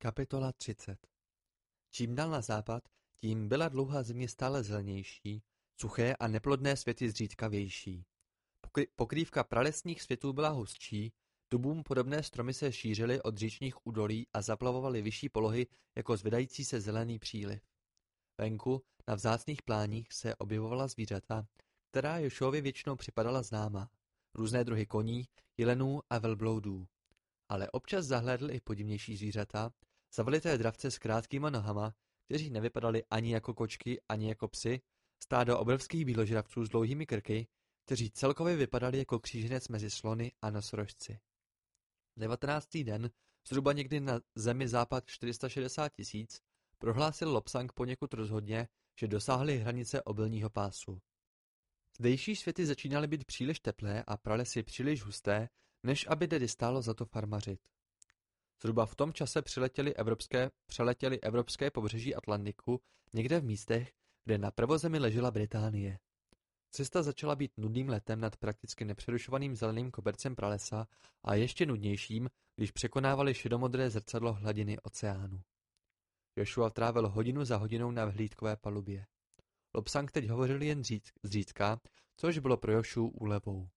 Kapitola 30 Čím dál na západ, tím byla dlouhá země stále zelenější, suché a neplodné světy zřídkavější. Pokrývka pralesních světů byla hustší, dubům podobné stromy se šířily od říčních údolí a zaplavovaly vyšší polohy jako zvedající se zelený příliv. Venku, na vzácných pláních, se objevovala zvířata, která Jošovi většinou připadala známá. Různé druhy koní, jelenů a velbloudů. Ale občas zahlédl i podivnější zvířata, Zavalité dravce s krátkýma nohama, kteří nevypadali ani jako kočky, ani jako psy, stádo obrovských bíložravců s dlouhými krky, kteří celkově vypadali jako kříženec mezi slony a nosorožci. Devatenáctý den, zhruba někdy na zemi západ 460 tisíc, prohlásil Lopsang poněkud rozhodně, že dosáhli hranice obilního pásu. Zdejší světy začínaly být příliš teplé a pralesy příliš husté, než aby tedy stálo za to farmařit. Zhruba v tom čase přiletěli evropské, přeletěli evropské pobřeží Atlantiku někde v místech, kde na prvozemi ležela Británie. Cesta začala být nudným letem nad prakticky nepřerušovaným zeleným kobercem pralesa a ještě nudnějším, když překonávali šedomodré zrcadlo hladiny oceánu. Joshua trávil hodinu za hodinou na vhlídkové palubě. Lobsang teď hovořil jen zřídka, což bylo pro Jošu úlevou.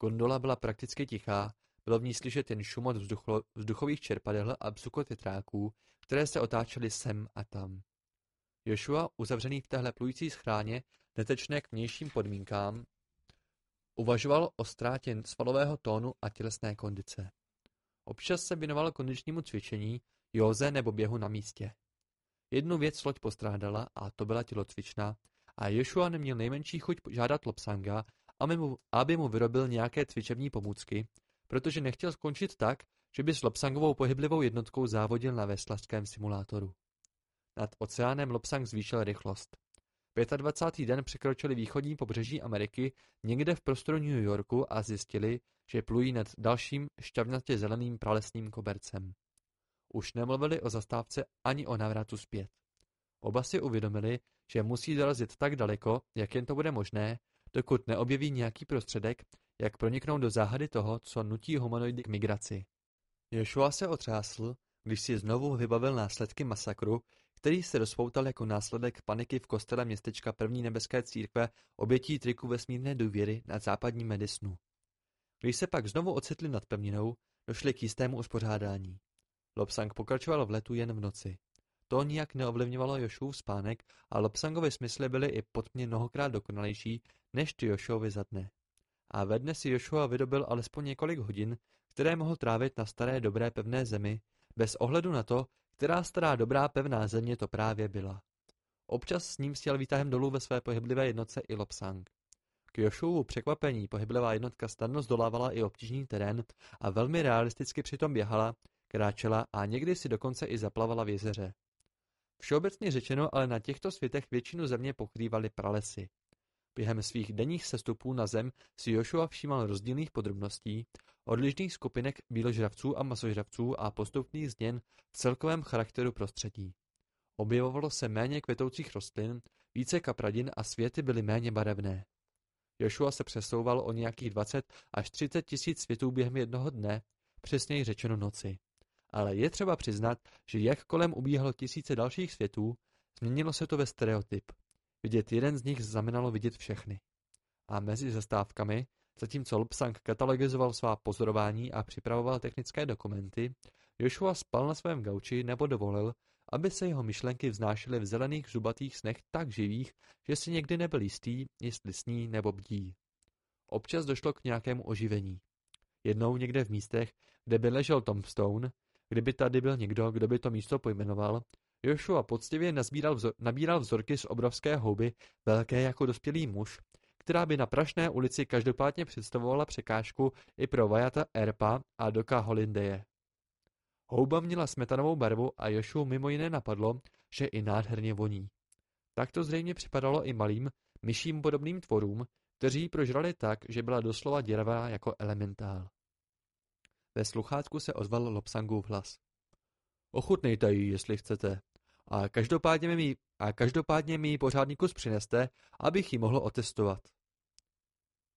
Gondola byla prakticky tichá bylo v ní slyšet jen šum od vzducho, vzduchových čerpadel a psukot větráků, které se otáčely sem a tam. Joshua, uzavřený v téhle plující schráně, netečné k vnějším podmínkám, uvažoval o ztrátě svalového tónu a tělesné kondice. Občas se věnoval kondičnímu cvičení, józe nebo běhu na místě. Jednu věc loď postrádala a to byla tělocvična a Joshua neměl nejmenší chuť žádat Lopsanga, aby mu, aby mu vyrobil nějaké cvičební pomůcky, protože nechtěl skončit tak, že by s Lopsangovou pohyblivou jednotkou závodil na veslařském simulátoru. Nad oceánem Lopsang zvýšil rychlost. 25. den překročili východní pobřeží Ameriky někde v prostoru New Yorku a zjistili, že plují nad dalším šťavnatě zeleným pralesním kobercem. Už nemluvili o zastávce ani o návratu zpět. Oba si uvědomili, že musí dorazit tak daleko, jak jen to bude možné, dokud neobjeví nějaký prostředek, jak proniknout do záhady toho, co nutí humanoidy k migraci. Joshua se otřásl, když si znovu vybavil následky masakru, který se rozpoutal jako následek paniky v kostele městečka první nebeské církve obětí triku vesmírné důvěry na západním Medisnu. Když se pak znovu ocitli nad pevninou, došli k jistému uspořádání. Lopsang pokračoval v letu jen v noci. To nijak neovlivňovalo Jošův spánek a Lopsangovy smysly byly i pod mě mnohokrát dokonalejší než ty Jošovi za dne a ve dne si Joshua vydobil alespoň několik hodin, které mohl trávit na staré dobré pevné zemi, bez ohledu na to, která stará dobrá pevná země to právě byla. Občas s ním sjel výtahem dolů ve své pohyblivé jednotce i Lopsang. K Joshuovu překvapení pohyblivá jednotka snadno zdolávala i obtížný terén a velmi realisticky přitom běhala, kráčela a někdy si dokonce i zaplavala v jezeře. Všeobecně řečeno ale na těchto světech většinu země pokrývaly pralesy. Během svých denních sestupů na zem si Joshua všímal rozdílných podrobností, odlišných skupinek bíložravců a masožravců a postupných změn v celkovém charakteru prostředí. Objevovalo se méně kvetoucích rostlin, více kapradin a světy byly méně barevné. Joshua se přesouval o nějakých 20 až 30 tisíc světů během jednoho dne, přesněji řečeno noci. Ale je třeba přiznat, že jak kolem ubíhalo tisíce dalších světů, změnilo se to ve stereotyp. Vidět jeden z nich znamenalo vidět všechny. A mezi zastávkami, zatímco Lpsang katalogizoval svá pozorování a připravoval technické dokumenty, Joshua spal na svém gauči nebo dovolil, aby se jeho myšlenky vznášely v zelených zubatých snech tak živých, že si někdy nebyl jistý, jestli sní nebo bdí. Občas došlo k nějakému oživení. Jednou někde v místech, kde by ležel Tombstone, kdyby tady byl někdo, kdo by to místo pojmenoval, Joshua poctivě nazbíral vzor, nabíral vzorky z obrovské houby, velké jako dospělý muž, která by na Prašné ulici každopádně představovala překážku i pro Vajata Erpa a Doka Holindeje. Houba měla smetanovou barvu a Joshua mimo jiné napadlo, že i nádherně voní. Tak to zřejmě připadalo i malým, myším podobným tvorům, kteří ji prožrali tak, že byla doslova děravá jako elementál. Ve sluchátku se ozval Lopsangův hlas. Ochutnejte ji, jestli chcete, a každopádně mi, a každopádně mi pořádný kus přineste, abych ji mohl otestovat.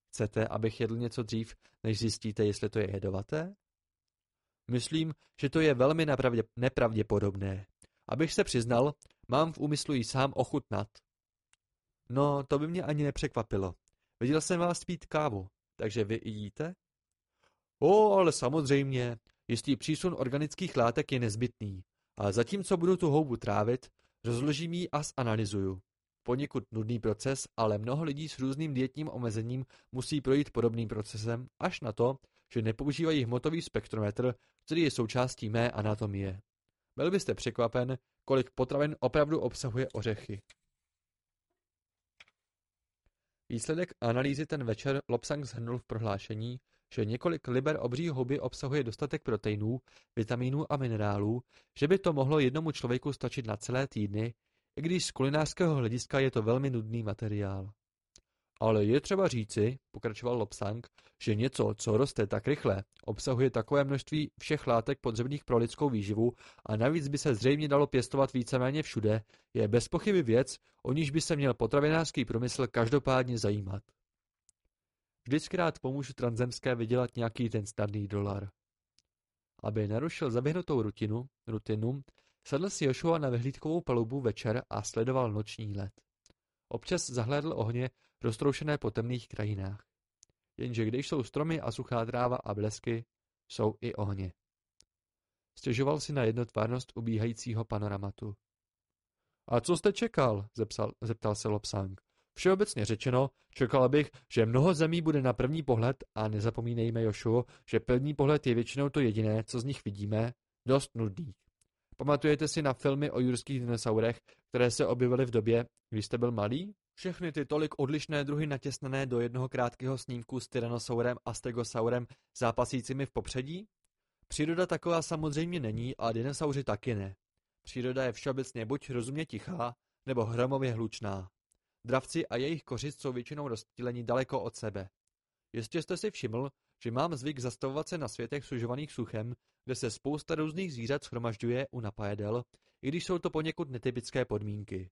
Chcete, abych jedl něco dřív, než zjistíte, jestli to je jedovaté? Myslím, že to je velmi nepravdě, nepravděpodobné. Abych se přiznal, mám v úmyslu ji sám ochutnat. No, to by mě ani nepřekvapilo. Viděl jsem vás pít kávu, takže vy i jíte? O, ale samozřejmě, jistý přísun organických látek je nezbytný. A zatímco budu tu houbu trávit, rozložím ji a zanalizuju. Poněkud nudný proces, ale mnoho lidí s různým dietním omezením musí projít podobným procesem, až na to, že nepoužívají hmotový spektrometr, který je součástí mé anatomie. Byl byste překvapen, kolik potravin opravdu obsahuje ořechy. Výsledek analýzy ten večer Lobsang shrnul v prohlášení, že několik liber obří houby obsahuje dostatek proteinů, vitaminů a minerálů, že by to mohlo jednomu člověku stačit na celé týdny, i když z kulinářského hlediska je to velmi nudný materiál. Ale je třeba říci, pokračoval Lobsang, že něco, co roste tak rychle, obsahuje takové množství všech látek potřebných pro lidskou výživu a navíc by se zřejmě dalo pěstovat víceméně všude, je bez pochyby věc, o níž by se měl potravinářský průmysl každopádně zajímat. Vždycky rád pomůžu transzemské vydělat nějaký ten snadný dolar. Aby narušil zaběhnutou rutinu, rutinu, sedl si Joshua na vyhlídkovou palubu večer a sledoval noční let. Občas zahlédl ohně roztroušené po temných krajinách. Jenže když jsou stromy a suchá tráva a blesky, jsou i ohně. Stěžoval si na jednotvárnost ubíhajícího panoramatu. A co jste čekal? Zepsal, zeptal se Lopsang. Všeobecně řečeno, čekal bych, že mnoho zemí bude na první pohled, a nezapomínejme Jošuo, že první pohled je většinou to jediné, co z nich vidíme, dost nudných. Pamatujete si na filmy o jurských dinosaurech, které se objevily v době, kdy jste byl malý? Všechny ty tolik odlišné druhy natěsnané do jednoho krátkého snímku s tyranosaurem a stegosaurem zápasícími v popředí? Příroda taková samozřejmě není a dinosauři taky ne. Příroda je všeobecně buď rozumně tichá, nebo hromově hlučná. Dravci a jejich kořist jsou většinou rozptýleni daleko od sebe. Jistě jste si všiml, že mám zvyk zastavovat se na světech sužovaných suchem, kde se spousta různých zvířat schromažďuje u napajedel, i když jsou to poněkud netypické podmínky.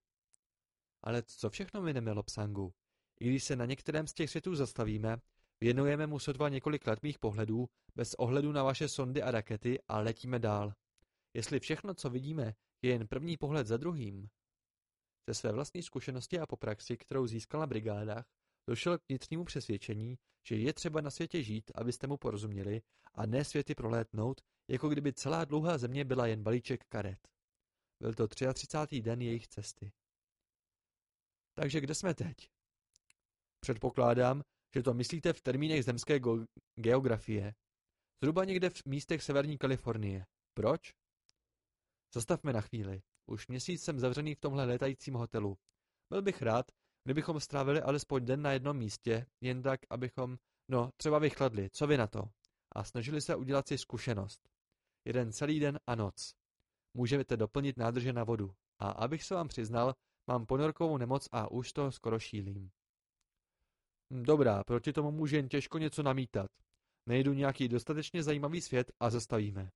Ale co všechno mineme Lopsangu? I když se na některém z těch světů zastavíme, věnujeme mu sotva několik let mých pohledů, bez ohledu na vaše sondy a rakety a letíme dál. Jestli všechno, co vidíme, je jen první pohled za druhým. Ze své vlastní zkušenosti a po praxi, kterou získal na brigádách, došel k vnitřnímu přesvědčení, že je třeba na světě žít, abyste mu porozuměli, a ne světy prolétnout, jako kdyby celá dlouhá země byla jen balíček karet. Byl to 33. den jejich cesty. Takže kde jsme teď? Předpokládám, že to myslíte v termínech zemské geografie. Zhruba někde v místech severní Kalifornie. Proč? Zastavme na chvíli. Už měsíc jsem zavřený v tomhle létajícím hotelu. Byl bych rád, kdybychom strávili alespoň den na jednom místě, jen tak, abychom, no, třeba vychladli, co vy na to? A snažili se udělat si zkušenost. Jeden celý den a noc. Můžete doplnit nádrže na vodu. A abych se vám přiznal, mám ponorkovou nemoc a už toho skoro šílím. Dobrá, proti tomu může jen těžko něco namítat. Nejdu nějaký dostatečně zajímavý svět a zastavíme.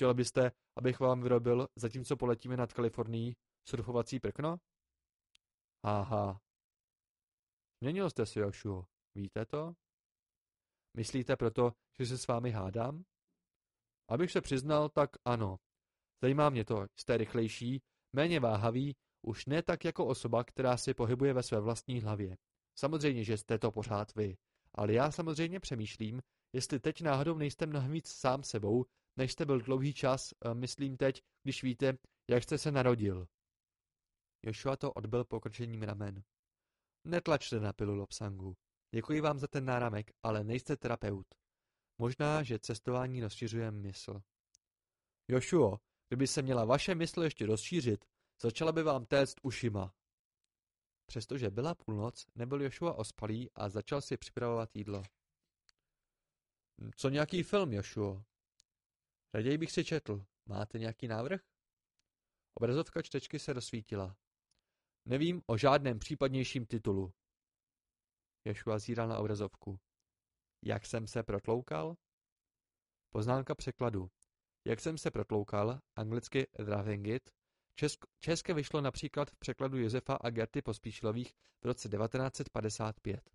Chtěla byste, abych vám vyrobil, zatímco poletíme nad Kalifornií, surfovací prkno? Aha. Změnil jste si, Joshua. Víte to? Myslíte proto, že se s vámi hádám? Abych se přiznal, tak ano. Zajímá mě to, jste rychlejší, méně váhavý, už ne tak jako osoba, která si pohybuje ve své vlastní hlavě. Samozřejmě, že jste to pořád vy, ale já samozřejmě přemýšlím, jestli teď náhodou nejste mnohem víc sám sebou, než jste byl dlouhý čas, eh, myslím teď, když víte, jak jste se narodil. Joshua to odbil pokrčením ramen. Netlačte na pilu Lopsangu. Děkuji vám za ten náramek, ale nejste terapeut. Možná, že cestování rozšiřuje mysl. Jošuo, kdyby se měla vaše mysl ještě rozšířit, začala by vám téct ušima. Přestože byla půlnoc, nebyl Jošua ospalý a začal si připravovat jídlo. Co nějaký film, Jošuo? Raději bych si četl. Máte nějaký návrh? Obrazovka čtečky se rozsvítila. Nevím o žádném případnějším titulu. Joshua zíral na obrazovku. Jak jsem se protloukal? Poznámka překladu. Jak jsem se protloukal, anglicky Dravengit, Česk, české vyšlo například v překladu Josefa a Gerty Pospíšilových v roce 1955.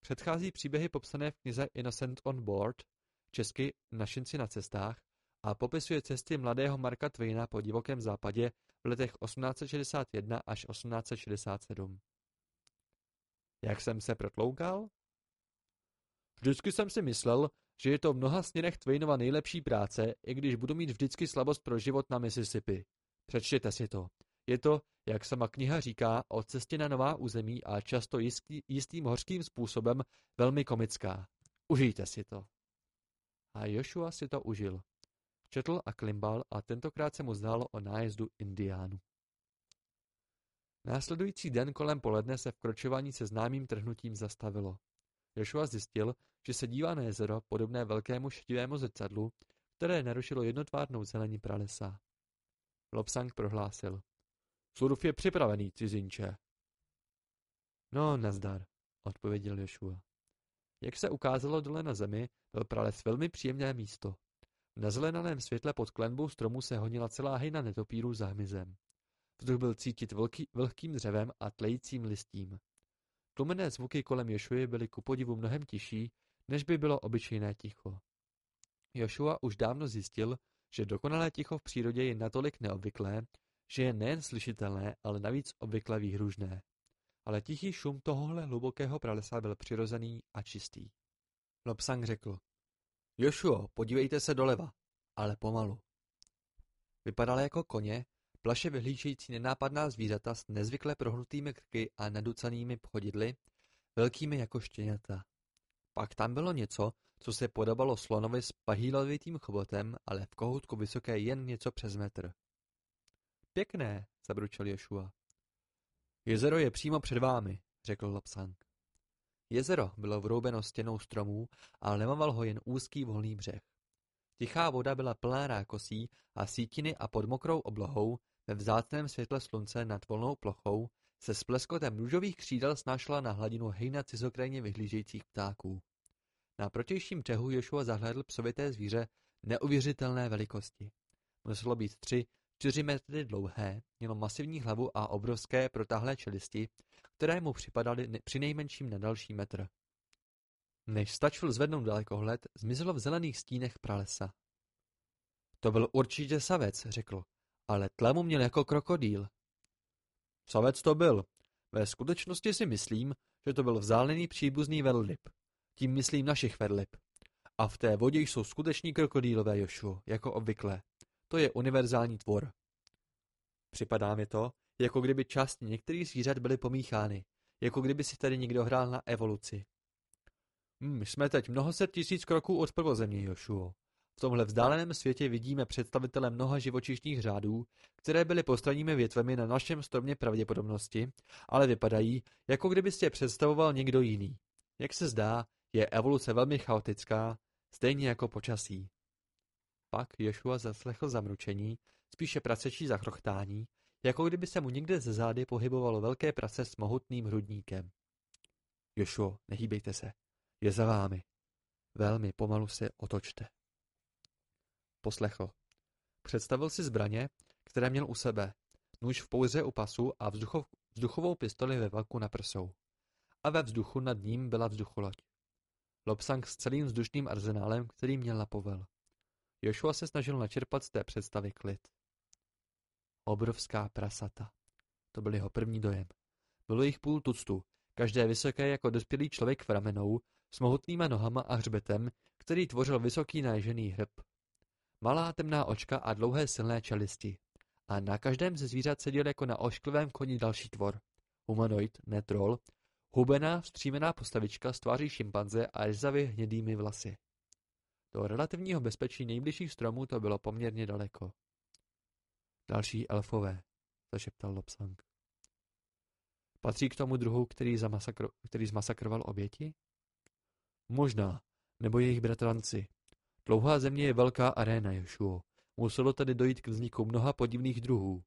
Předchází příběhy popsané v knize Innocent on Board, česky Našinci na cestách, a popisuje cesty mladého Marka Twaina po divokém západě v letech 1861 až 1867. Jak jsem se protloukal? Vždycky jsem si myslel, že je to v mnoha směrech Twainova nejlepší práce, i když budu mít vždycky slabost pro život na Mississippi. Přečtěte si to. Je to, jak sama kniha říká, o cestě na nová území a často jistý, jistým hořkým způsobem velmi komická. Užijte si to. A Joshua si to užil. Četl a klimbal a tentokrát se mu zdálo o nájezdu indiánu. Následující den kolem poledne se vkročování se známým trhnutím zastavilo. Joshua zjistil, že se dívá na jezero podobné velkému šedivému zrcadlu, které narušilo jednotvárnou zelení pralesa. Lobsang prohlásil. Surf je připravený, cizinče. No, nazdar, odpověděl Joshua. Jak se ukázalo dole na zemi, byl prales velmi příjemné místo. V nazelenaném světle pod klenbou stromu se honila celá hejna netopírů za hmyzem. Vzduch byl cítit vlhký, vlhkým dřevem a tlejícím listím. Tlumené zvuky kolem Jošuy byly ku podivu mnohem tižší, než by bylo obyčejné ticho. Joshua už dávno zjistil, že dokonalé ticho v přírodě je natolik neobvyklé, že je nejen slyšitelné, ale navíc obvykle výhružné. Ale tichý šum tohohle hlubokého pralesa byl přirozený a čistý. Lobsang řekl, Jošuo, podívejte se doleva, ale pomalu. Vypadala jako koně, plaše vyhlížející nenápadná zvířata s nezvykle prohnutými krky a naducanými chodidly, velkými jako štěňata. Pak tam bylo něco, co se podobalo slonovi s pahýlovitým chobotem, ale v kohoutku vysoké jen něco přes metr. Pěkné, zabručel Joshua. Jezero je přímo před vámi, řekl Lapsang. Jezero bylo vroubeno stěnou stromů a lemoval ho jen úzký volný břeh. Tichá voda byla plná rákosí a sítiny a pod mokrou oblohou, ve vzácném světle slunce nad volnou plochou, se s pleskotem růžových křídel snášela na hladinu hejna cizokrajně vyhlížejících ptáků. Na protějším břehu Joshua zahlédl psovité zvíře neuvěřitelné velikosti. Muselo být tři, čtyři metry dlouhé, mělo masivní hlavu a obrovské protáhlé čelisti, které mu připadaly přinejmenším na další metr. Než stačil zvednout dalekohled, zmizelo v zelených stínech pralesa. To byl určitě savec, řekl, ale tlemu měl jako krokodýl. Savec to byl. Ve skutečnosti si myslím, že to byl vzdálený příbuzný velryb. Tím myslím našich velryb. A v té vodě jsou skuteční krokodýlové, Jošu, jako obvykle. To je univerzální tvor. Připadá mi to, jako kdyby části některých zvířat byly pomíchány, jako kdyby si tady někdo hrál na evoluci. Hm, jsme teď mnoho set tisíc kroků od prvozemě, Jošuo. V tomhle vzdáleném světě vidíme představitele mnoha živočišních řádů, které byly postranními větvemi na našem stromě pravděpodobnosti, ale vypadají, jako kdyby si je představoval někdo jiný. Jak se zdá, je evoluce velmi chaotická, stejně jako počasí. Pak Ješua zaslechl zamručení, spíše prasečí zachrochtání, jako kdyby se mu někde ze zády pohybovalo velké prase s mohutným hrudníkem. Jošuo, nehýbejte se. Je za vámi. Velmi pomalu se otočte. Poslechl. Představil si zbraně, které měl u sebe, nůž v pouze u pasu a vzduchov, vzduchovou pistoli ve velku na prsou. A ve vzduchu nad ním byla vzducholoď. Lobsang s celým vzdušným arzenálem, který měl na povel. Joshua se snažil načerpat z té představy klid. Obrovská prasata. To byl jeho první dojem. Bylo jich půl tuctu, každé vysoké jako dospělý člověk v ramenou, s mohutnýma nohama a hřbetem, který tvořil vysoký naježený hrb. Malá temná očka a dlouhé silné čelisti. A na každém ze zvířat seděl jako na ošklivém koni další tvor. Humanoid, ne troll, hubená, vstřímená postavička s tváří šimpanze a řezavě hnědými vlasy. Do relativního bezpečí nejbližších stromů to bylo poměrně daleko. Další elfové, zašeptal Lobsang. Patří k tomu druhu, který, zamasakro, který zmasakroval oběti? Možná, nebo jejich bratranci. Dlouhá země je velká aréna, Jošuo. Muselo tedy dojít k vzniku mnoha podivných druhů.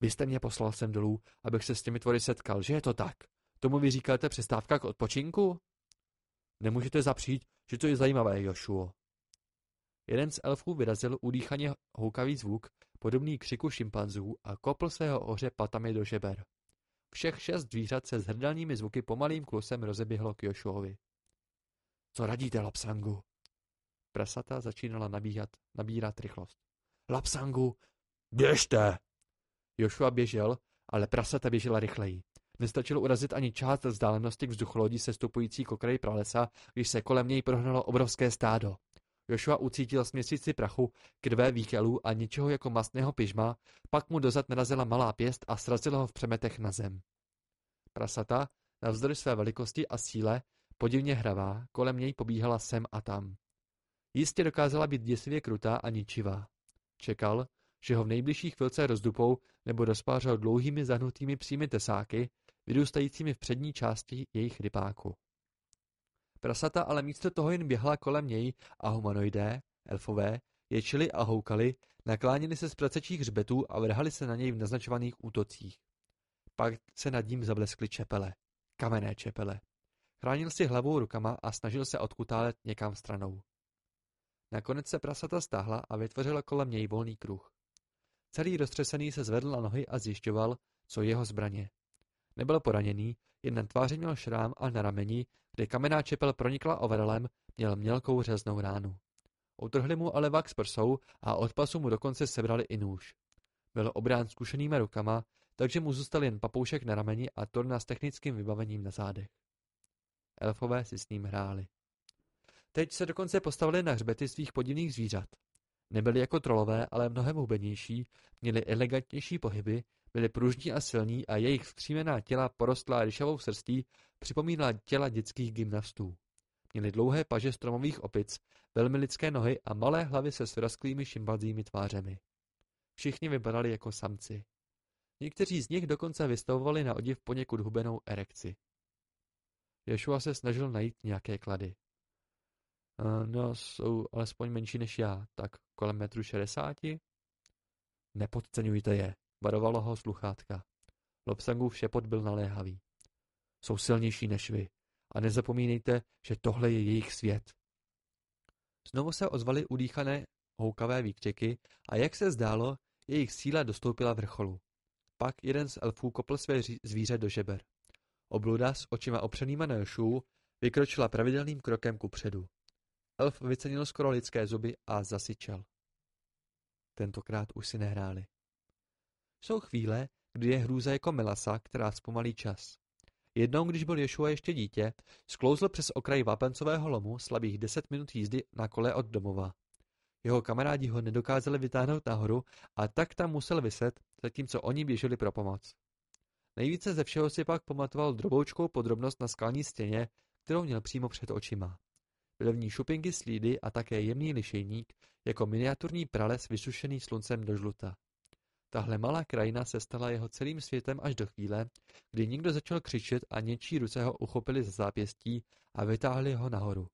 Vy jste mě poslal sem dolů, abych se s těmi tvory setkal, že je to tak? Tomu vy říkáte přestávka k odpočinku? Nemůžete zapřít, že to je zajímavé, Jošuo. Jeden z elfů vyrazil udýchaně houkavý zvuk, podobný křiku šimpanzů a kopl svého oře patami do žeber. Všech šest zvířat se s hrdelními zvuky pomalým klusem rozeběhlo k Jošuovi. Co radíte, Lapsangu? Prasata začínala nabíhat, nabírat rychlost. Lapsangu, běžte! Joshua běžel, ale prasata běžela rychleji. Nestačilo urazit ani část vzdálenosti k vzducholodí sestupující k okraji pralesa, když se kolem něj prohnalo obrovské stádo. Joshua ucítil směsici prachu, krve, výkelů a něčeho jako mastného pyžma, pak mu dozad narazila malá pěst a srazila ho v přemetech na zem. Prasata, navzdory své velikosti a síle, podivně hravá, kolem něj pobíhala sem a tam. Jistě dokázala být děsivě krutá a ničivá. Čekal, že ho v nejbližší chvilce rozdupou nebo rozpářel dlouhými zahnutými přími tesáky, vyrůstajícími v přední části jejich rypáku. Prasata ale místo toho jen běhla kolem něj a humanoidé, elfové, ječili a houkali, naklánili se z pracečích hřbetů a vrhali se na něj v naznačovaných útocích. Pak se nad ním zableskly čepele. Kamenné čepele. Chránil si hlavou rukama a snažil se odkutálet někam stranou. Nakonec se prasata stáhla a vytvořila kolem něj volný kruh. Celý roztřesený se zvedl na nohy a zjišťoval, co jeho zbraně. Nebyl poraněný, jen na tváři měl šrám a na rameni, kde kamenná čepel pronikla overelem, měl mělkou řeznou ránu. Utrhli mu ale vak s prsou a od pasu mu dokonce sebrali i nůž. Byl obrán zkušenýma rukama, takže mu zůstal jen papoušek na rameni a torna s technickým vybavením na zádech. Elfové si s ním hráli. Teď se dokonce postavili na hřbety svých podivných zvířat. Nebyli jako trolové, ale mnohem hubenější, měli elegantnější pohyby, byli pružní a silní a jejich vzkřímená těla porostlá ryšavou srstí připomínala těla dětských gymnastů. Měli dlouhé paže stromových opic, velmi lidské nohy a malé hlavy se svrasklými šimpanzími tvářemi. Všichni vypadali jako samci. Někteří z nich dokonce vystavovali na odiv poněkud hubenou erekci. Ješua se snažil najít nějaké klady. No, jsou alespoň menší než já, tak kolem metru šedesáti? Nepodceňujte je, varovalo ho sluchátka. Lopsangův šepot byl naléhavý. Jsou silnější než vy. A nezapomínejte, že tohle je jejich svět. Znovu se ozvaly udýchané houkavé výkřiky a jak se zdálo, jejich síla dostoupila vrcholu. Pak jeden z elfů kopl své zvíře do žeber. Obluda s očima opřenýma na Jošu vykročila pravidelným krokem ku předu. Elf vycenil skoro lidské zuby a zasyčel. Tentokrát už si nehráli. Jsou chvíle, kdy je hrůza jako melasa, která zpomalí čas. Jednou, když byl Ješua ještě dítě, sklouzl přes okraj vápencového lomu slabých deset minut jízdy na kole od domova. Jeho kamarádi ho nedokázali vytáhnout nahoru a tak tam musel vyset, zatímco oni běželi pro pomoc. Nejvíce ze všeho si pak pamatoval droboučkou podrobnost na skalní stěně, kterou měl přímo před očima. Byly v ní šupinky slídy a také jemný lišejník, jako miniaturní prales vysušený sluncem do žluta. Tahle malá krajina se stala jeho celým světem až do chvíle, kdy někdo začal křičet a něčí ruce ho uchopili za zápěstí a vytáhli ho nahoru.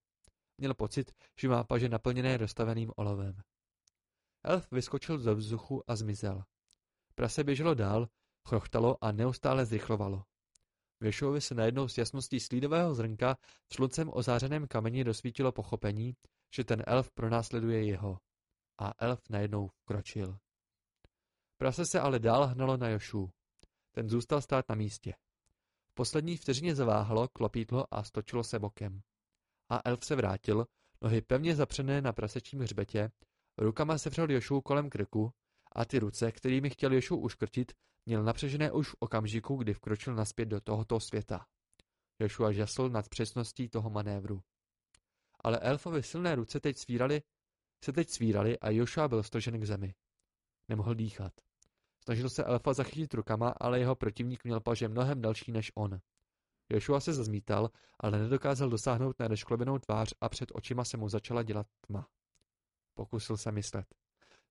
Měl pocit, že má paže naplněné rozstaveným olovem. Elf vyskočil do vzduchu a zmizel. Prase běželo dál, chrochtalo a neustále zrychlovalo. Věšovi se najednou s jasností slídového zrnka v sluncem ozářeném kameni dosvítilo pochopení, že ten elf pronásleduje jeho. A elf najednou kročil. Prase se ale dál hnalo na Jošu. Ten zůstal stát na místě. V poslední vteřině zaváhalo, klopítlo a stočilo se bokem. A elf se vrátil, nohy pevně zapřené na prasečím hřbetě, rukama sevřel Jošu kolem krku a ty ruce, kterými chtěl Jošu uškrtit, měl napřežené už v okamžiku, kdy vkročil naspět do tohoto světa. Joshua žasl nad přesností toho manévru. Ale elfovi silné ruce teď svírali, se teď svírali a Joshua byl stožen k zemi. Nemohl dýchat. Snažil se elfa zachytit rukama, ale jeho protivník měl paže mnohem další než on. Joshua se zazmítal, ale nedokázal dosáhnout na nešklobenou tvář a před očima se mu začala dělat tma. Pokusil se myslet.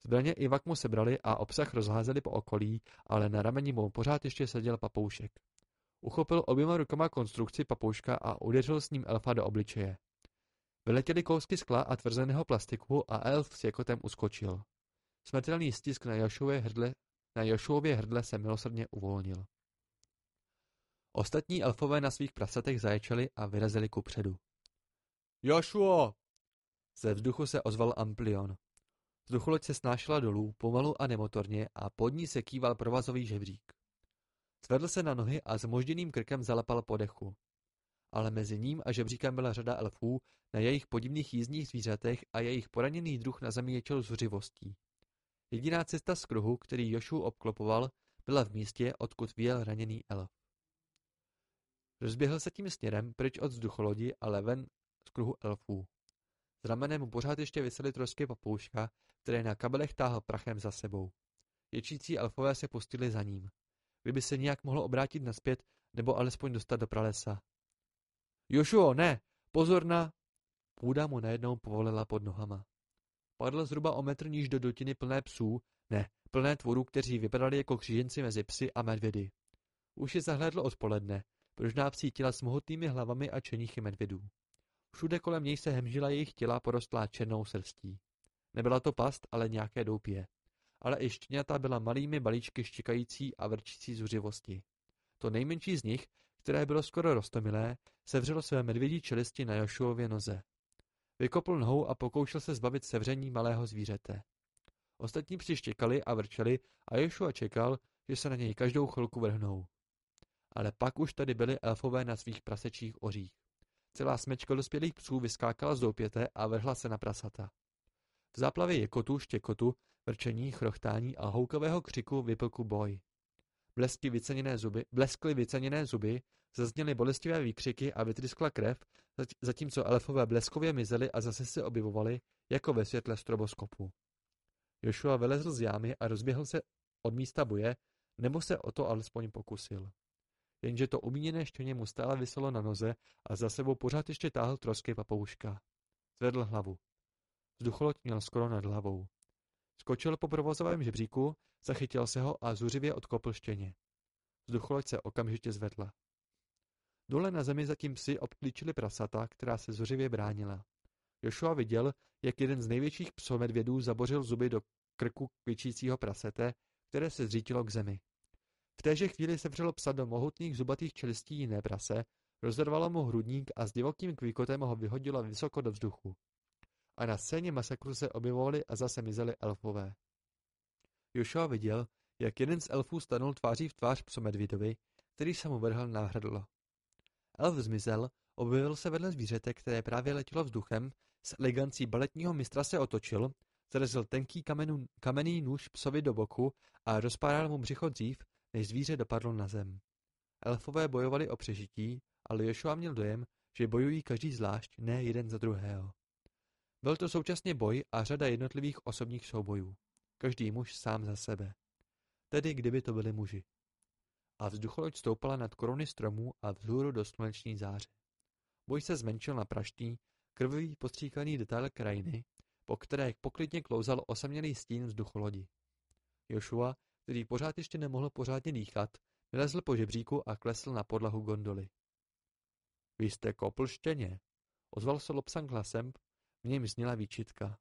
Zbraně i vak mu sebrali a obsah rozházeli po okolí, ale na rameni mu pořád ještě seděl papoušek. Uchopil oběma rukama konstrukci papouška a udeřil s ním elfa do obličeje. Vyletěly kousky skla a tvrzeného plastiku a elf s jakotem uskočil. Smrtelný stisk na Jošově hrdle, na Jošově hrdle se milosrdně uvolnil. Ostatní elfové na svých prasatech zaječeli a vyrazili ku předu. Jošuo! Ze vzduchu se ozval Amplion. Vzducholoď se snášela dolů, pomalu a nemotorně a pod ní se kýval provazový žebřík. Zvedl se na nohy a s možděným krkem zalepal po dechu. ale mezi ním a žebříkem byla řada elfů, na jejich podivných jízdních zvířatech a jejich poraněný druh na zemi ječel zuřivostí. Jediná cesta z kruhu, který Jošu obklopoval, byla v místě, odkud vyjel raněný elf. Rozběhl se tím směrem pryč od vzducholodi, ale ven z kruhu elfů. Z ramene mu pořád ještě vysely trosky papouška, které na kabelech táhl prachem za sebou. Ječící elfové se pustili za ním. Kdyby se nějak mohl obrátit naspět, nebo alespoň dostat do pralesa. Jošuo, ne! Pozor na... Půda mu najednou povolila pod nohama. Padl zhruba o metr níž do dotiny plné psů, ne, plné tvorů, kteří vypadali jako kříženci mezi psy a medvědy. Už je zahlédl odpoledne, pružná psí těla s mohutnými hlavami a čenichy medvědů. Všude kolem něj se hemžila jejich těla porostlá černou srstí. Nebyla to past, ale nějaké doupě. Ale i štěňata byla malými balíčky štěkající a vrčící zuřivosti. To nejmenší z nich, které bylo skoro rostomilé, sevřelo své medvědí čelisti na Jošuově noze. Vykopl nohou a pokoušel se zbavit sevření malého zvířete. Ostatní přištěkali a vrčeli a Joshua čekal, že se na něj každou chvilku vrhnou. Ale pak už tady byli elfové na svých prasečích ořích. Celá smečka dospělých psů vyskákala z doupěte a vrhla se na prasata. V záplavě jekotu, štěkotu, vrčení, chrochtání a houkového křiku vyplku boj. Blesky vyceněné zuby, bleskly vyceněné zuby, zazněly bolestivé výkřiky a vytryskla krev, zatímco elfové bleskově mizely a zase se objevovaly, jako ve světle stroboskopu. Joshua vylezl z jámy a rozběhl se od místa boje, nebo se o to alespoň pokusil. Jenže to umíněné štěně mu stále vyselo na noze a za sebou pořád ještě táhl trosky papouška. Zvedl hlavu. Vzducholoď měl skoro nad hlavou. Skočil po provozovém žebříku, zachytil se ho a zuřivě odkopl štěně. Vzducholoď se okamžitě zvedla. Dole na zemi zatím psi obklíčili prasata, která se zuřivě bránila. Joshua viděl, jak jeden z největších psomedvědů zabořil zuby do krku kvičícího prasete, které se zřítilo k zemi. V téže chvíli se vřelo psa do mohutných zubatých čelistí jiné prase, rozervalo mu hrudník a s divokým kvíkotem ho vyhodilo vysoko do vzduchu. A na scéně masakru se objevovali a zase mizeli elfové. Joshua viděl, jak jeden z elfů stanul tváří v tvář psomedvědovi, který se mu vrhl na hrdlo. Elf zmizel, objevil se vedle zvířete, které právě letělo vzduchem, s elegancí baletního mistra se otočil, zarazil tenký kamenu, kamenný nůž psovi do boku a rozpáral mu břicho dřív, než zvíře dopadlo na zem. Elfové bojovali o přežití, ale Joshua měl dojem, že bojují každý zvlášť, ne jeden za druhého. Byl to současně boj a řada jednotlivých osobních soubojů. Každý muž sám za sebe. Tedy kdyby to byli muži. A vzducholoď stoupala nad koruny stromů a vzhůru do sluneční záře. Boj se zmenšil na praští, krvivý postříkaný detail krajiny, po které poklidně klouzal osamělý stín vzducholodi. Joshua, který pořád ještě nemohl pořádně dýchat, vylezl po žebříku a klesl na podlahu gondoly. Vy jste kopl štěně, ozval se Lopsang hlasem, v něm zněla výčitka.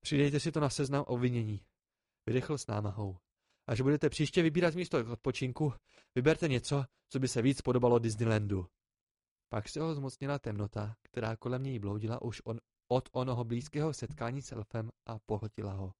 Přidejte si to na seznam obvinění, vydechl s námahou. Až budete příště vybírat místo k odpočinku, vyberte něco, co by se víc podobalo Disneylandu. Pak se ho zmocnila temnota, která kolem něj bloudila už on, od onoho blízkého setkání s elfem a pohltila ho.